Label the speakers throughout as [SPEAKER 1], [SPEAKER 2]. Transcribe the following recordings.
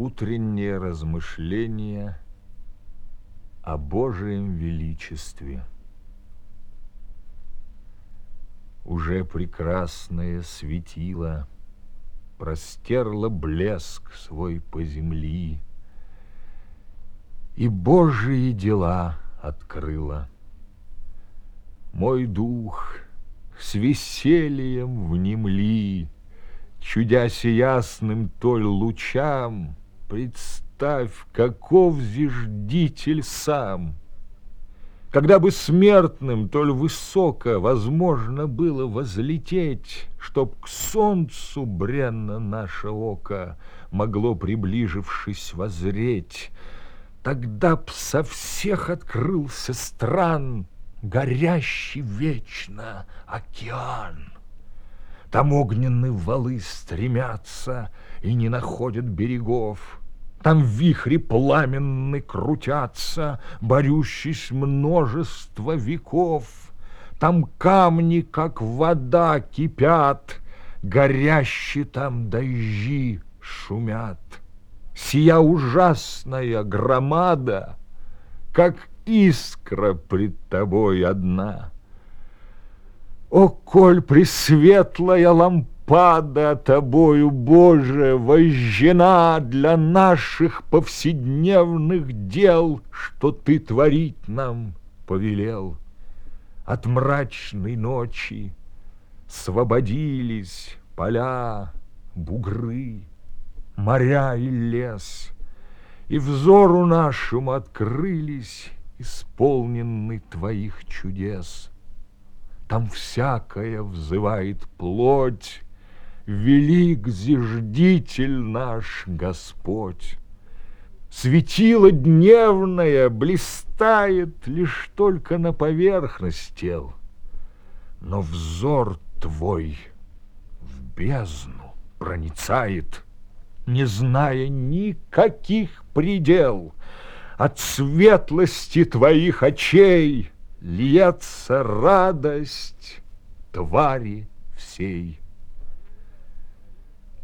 [SPEAKER 1] Утреннее размышление о Божьем величестве. Уже прекрасное светило простерло блеск свой по земли, и Божьи дела открыла. Мой дух с весельем внемли, Чудясь ясным толь лучам, Представь, каков зиждитель сам. Когда бы смертным толь высоко Возможно было возлететь, Чтоб к солнцу бренно наше око Могло, приближившись, возреть, Тогда б со всех открылся стран Горящий вечно океан. Там огненные валы стремятся И не находят берегов. Там вихри пламенны крутятся, Борющись множество веков. Там камни, как вода, кипят, Горящие там дожди шумят. Сия ужасная громада, Как искра пред тобой одна — о, коль пресветлая лампада Тобою, Боже, вожжена Для наших повседневных дел, Что Ты творить нам повелел. От мрачной ночи Свободились поля, бугры, Моря и лес, И взору нашему открылись Исполненный Твоих чудес. Там всякое взывает плоть, Велик зиждитель наш Господь. Светило дневное блистает Лишь только на поверхность тел, Но взор твой в бездну проницает, Не зная никаких предел. От светлости твоих очей — Льется радость твари всей.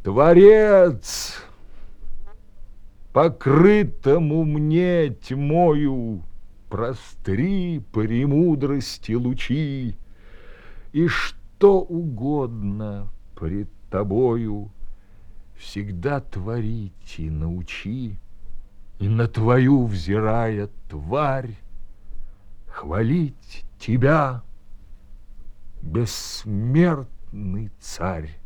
[SPEAKER 1] Творец, покрытому мне тьмою, Простри премудрости лучи, И что угодно пред тобою Всегда творить и научи, И на твою взирая тварь хвалить тебя, бессмертный царь.